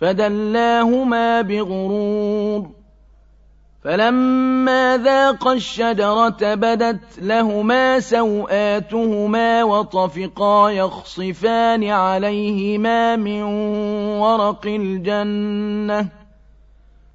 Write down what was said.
فدلاهما بغرور. فلما ذاقا الشجرة بدت لهما سوآتهما وطفقا يخصفان عليهما من ورق الجنة.